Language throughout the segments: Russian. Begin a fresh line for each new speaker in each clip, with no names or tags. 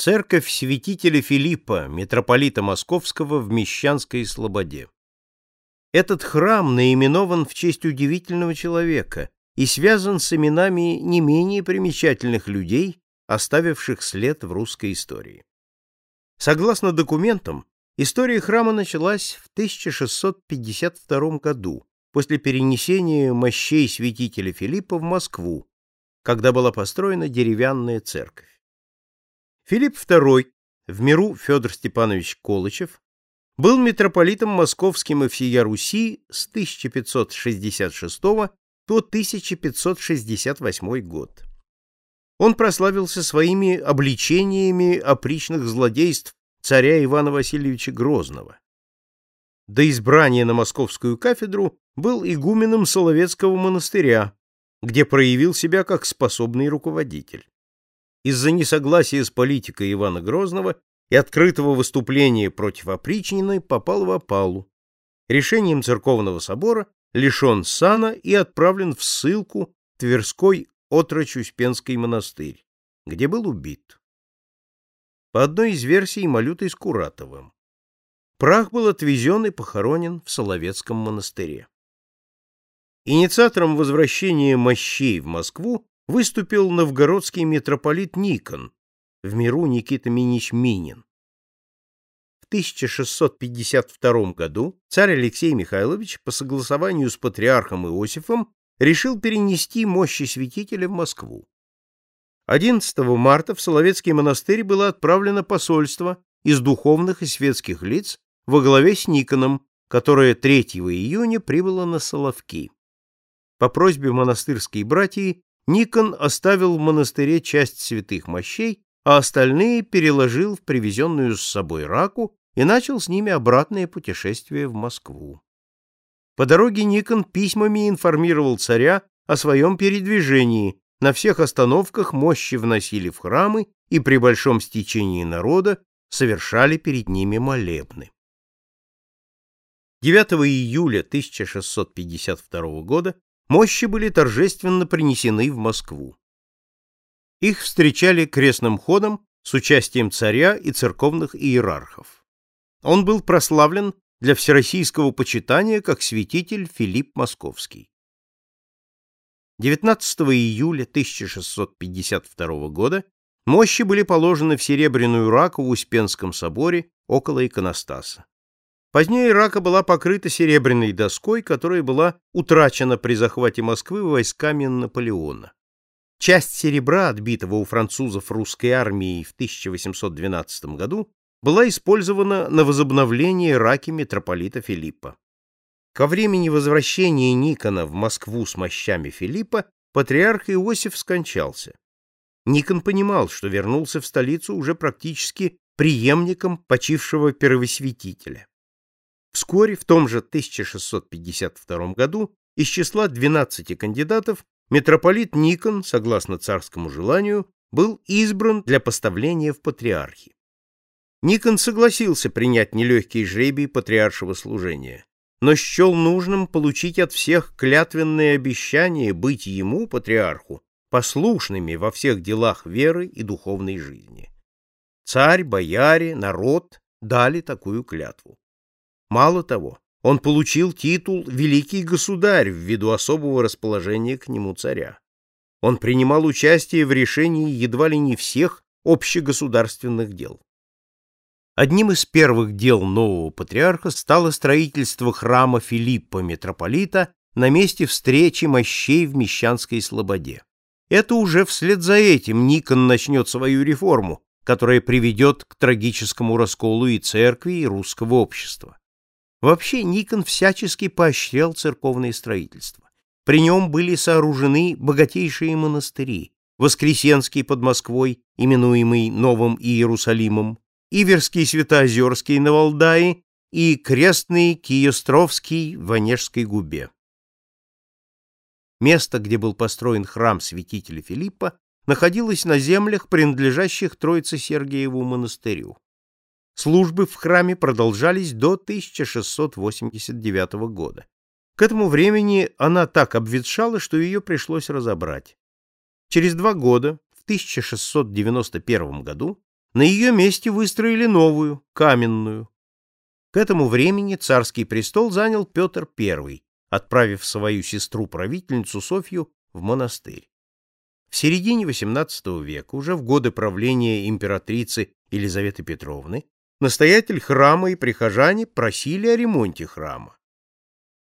Церковь святителя Филиппа, митрополита Московского в Мещанской Слободе. Этот храм наименован в честь удивительного человека и связан с именами не менее примечательных людей, оставивших след в русской истории. Согласно документам, история храма началась в 1652 году, после перенесения мощей святителя Филиппа в Москву, когда была построена деревянная церковь. Филипп II, в миру Федор Степанович Колычев, был митрополитом московским и всея Руси с 1566 по 1568 год. Он прославился своими обличениями опричных злодейств царя Ивана Васильевича Грозного. До избрания на московскую кафедру был игуменом Соловецкого монастыря, где проявил себя как способный руководитель из-за несогласия с политикой Ивана Грозного и открытого выступления против опричнины попал в опалу. Решением церковного собора лишен сана и отправлен в ссылку Тверской отрочь-Успенский монастырь, где был убит. По одной из версий Малютой Скуратовым. Прах был отвезен и похоронен в Соловецком монастыре. Инициатором возвращения мощей в Москву выступил новгородский митрополит Никон, в миру Никита Минич Минин. В 1652 году царь Алексей Михайлович по согласованию с патриархом Иосифом решил перенести мощи святителя в Москву. 11 марта в Соловецкий монастырь было отправлено посольство из духовных и светских лиц во главе с Никоном, которое 3 июня прибыло на Соловки. По просьбе монастырской братьи Никон оставил в монастыре часть святых мощей, а остальные переложил в привезенную с собой раку и начал с ними обратное путешествие в Москву. По дороге Никон письмами информировал царя о своем передвижении, на всех остановках мощи вносили в храмы и при большом стечении народа совершали перед ними молебны. 9 июля 1652 года мощи были торжественно принесены в Москву. Их встречали крестным ходом с участием царя и церковных иерархов. Он был прославлен для всероссийского почитания как святитель Филипп Московский. 19 июля 1652 года мощи были положены в серебряную раку в Успенском соборе около иконостаса. Позднее рака была покрыта серебряной доской, которая была утрачена при захвате Москвы войсками Наполеона. Часть серебра, отбитого у французов русской армией в 1812 году, была использована на возобновление раки митрополита Филиппа. Ко времени возвращения Никона в Москву с мощами Филиппа патриарх Иосиф скончался. Никон понимал, что вернулся в столицу уже практически преемником почившего первосвятителя. Вскоре, в том же 1652 году, из числа 12 кандидатов митрополит Никон, согласно царскому желанию, был избран для поставления в патриархи. Никон согласился принять нелегкий жребий патриаршего служения, но счел нужным получить от всех клятвенное обещание быть ему, патриарху, послушными во всех делах веры и духовной жизни. Царь, бояре, народ дали такую клятву. Мало того, он получил титул «Великий государь» ввиду особого расположения к нему царя. Он принимал участие в решении едва ли не всех общегосударственных дел. Одним из первых дел нового патриарха стало строительство храма Филиппа митрополита на месте встречи мощей в Мещанской Слободе. Это уже вслед за этим Никон начнет свою реформу, которая приведет к трагическому расколу и церкви, и русского общества. Вообще Никон всячески поощрял церковное строительство. При нем были сооружены богатейшие монастыри, Воскресенский под Москвой, именуемый Новым Иерусалимом, Иверский Святоозерский на Валдае и Крестный Киестровский в Онежской губе. Место, где был построен храм святителя Филиппа, находилось на землях, принадлежащих Троице-Сергиеву монастырю. Службы в храме продолжались до 1689 года. К этому времени она так обветшала, что ее пришлось разобрать. Через два года, в 1691 году, на ее месте выстроили новую, каменную. К этому времени царский престол занял Петр I, отправив свою сестру-правительницу Софью в монастырь. В середине XVIII века, уже в годы правления императрицы Елизаветы Петровны, настоятель храма и прихожане просили о ремонте храма.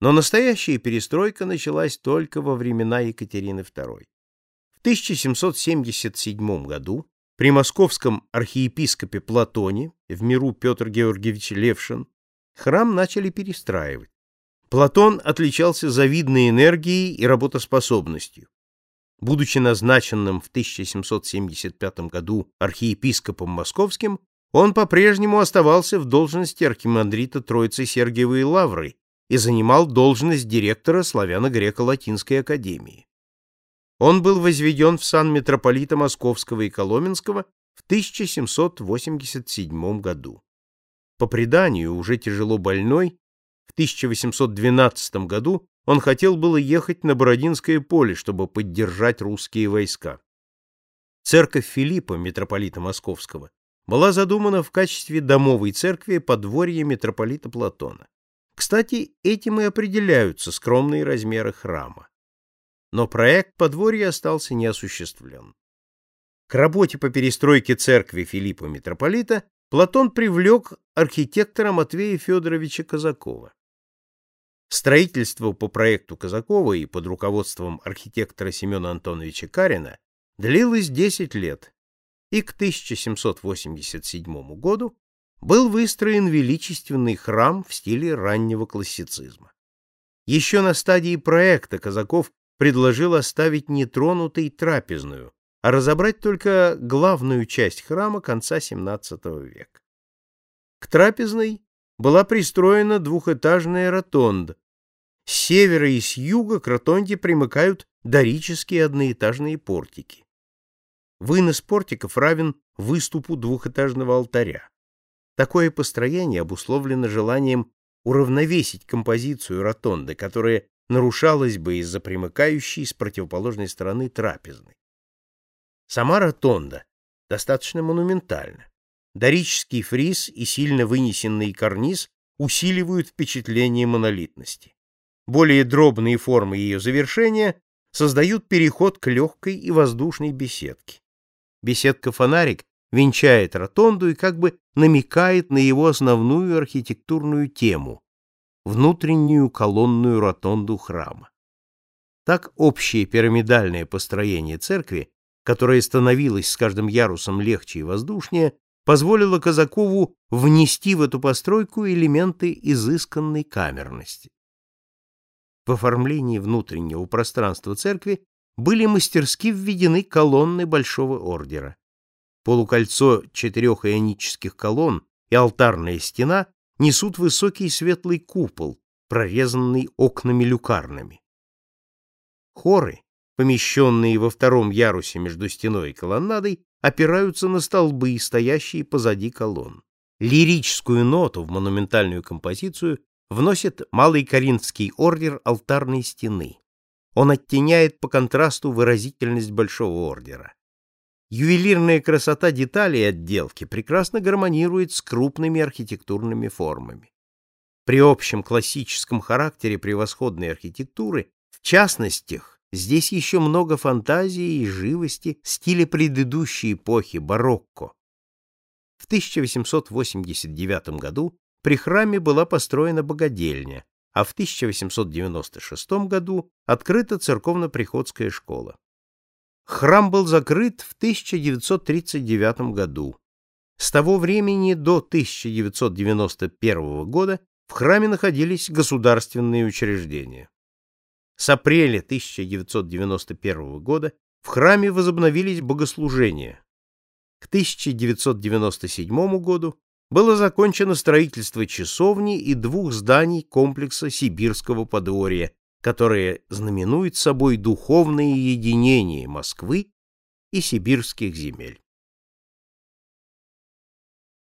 Но настоящая перестройка началась только во времена Екатерины II. В 1777 году при московском архиепископе Платоне, в миру Петр Георгиевич Левшин, храм начали перестраивать. Платон отличался завидной энергией и работоспособностью. Будучи назначенным в 1775 году архиепископом московским, он по-прежнему оставался в должности архимандрита Троицы Сергиевой Лавры и занимал должность директора Славяно-Греко-Латинской академии. Он был возведен в сан митрополита Московского и Коломенского в 1787 году. По преданию, уже тяжело больной, в 1812 году он хотел было ехать на Бородинское поле, чтобы поддержать русские войска. Церковь Филиппа, митрополита Московского, была задумана в качестве домовой церкви подворья митрополита Платона. Кстати, этим и определяются скромные размеры храма. Но проект подворья остался неосуществлен. К работе по перестройке церкви Филиппа митрополита Платон привлек архитектора Матвея Федоровича Казакова. Строительство по проекту Казакова и под руководством архитектора Семена Антоновича Карина длилось 10 лет, и к 1787 году был выстроен величественный храм в стиле раннего классицизма. Еще на стадии проекта Казаков предложил оставить нетронутой трапезную, а разобрать только главную часть храма конца XVII века. К трапезной была пристроена двухэтажная ротонда. С севера и с юга к ротонде примыкают дорические одноэтажные портики. Вынос портиков равен выступу двухэтажного алтаря. Такое построение обусловлено желанием уравновесить композицию ротонды, которая нарушалась бы из-за примыкающей с противоположной стороны трапезной. Сама ротонда достаточно монументальна. Дорический фриз и сильно вынесенный карниз усиливают впечатление монолитности. Более дробные формы ее завершения создают переход к легкой и воздушной беседке. Беседка-фонарик венчает ротонду и как бы намекает на его основную архитектурную тему — внутреннюю колонную ротонду храма. Так общее пирамидальное построение церкви, которое становилось с каждым ярусом легче и воздушнее, позволило Казакову внести в эту постройку элементы изысканной камерности. В оформлении внутреннего пространства церкви были мастерски введены колонны Большого Ордера. Полукольцо четырех ионических колонн и алтарная стена несут высокий светлый купол, прорезанный окнами люкарнами. Хоры, помещенные во втором ярусе между стеной и колоннадой, опираются на столбы, стоящие позади колонн. Лирическую ноту в монументальную композицию вносит Малый Коринфский ордер алтарной стены. Он оттеняет по контрасту выразительность Большого ордера. Ювелирная красота деталей отделки прекрасно гармонирует с крупными архитектурными формами. При общем классическом характере превосходной архитектуры, в частностях, Здесь еще много фантазии и живости стиля предыдущей эпохи барокко. В 1889 году при храме была построена богадельня, а в 1896 году открыта церковно-приходская школа. Храм был закрыт в 1939 году. С того времени до 1991 года в храме находились государственные учреждения. С апреля 1991 года в храме возобновились богослужения. К 1997 году было закончено строительство часовни и двух зданий комплекса Сибирского подворья, которые знаменуют собой духовное единение Москвы и сибирских земель.